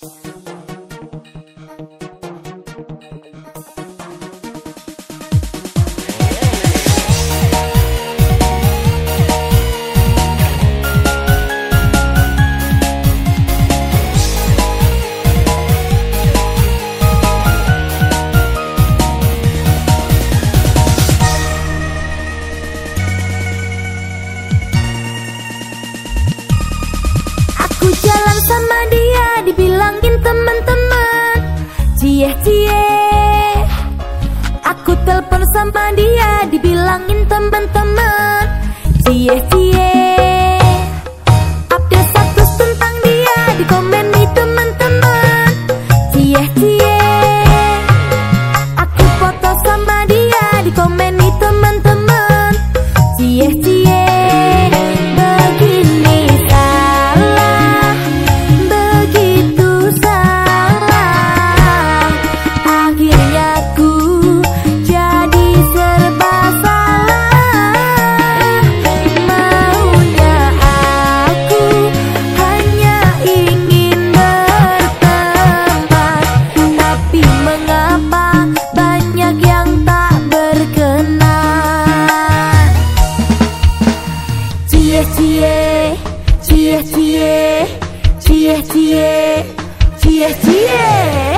Aku jalan sama teman-teman. Cie cie Fiestie, fiestie.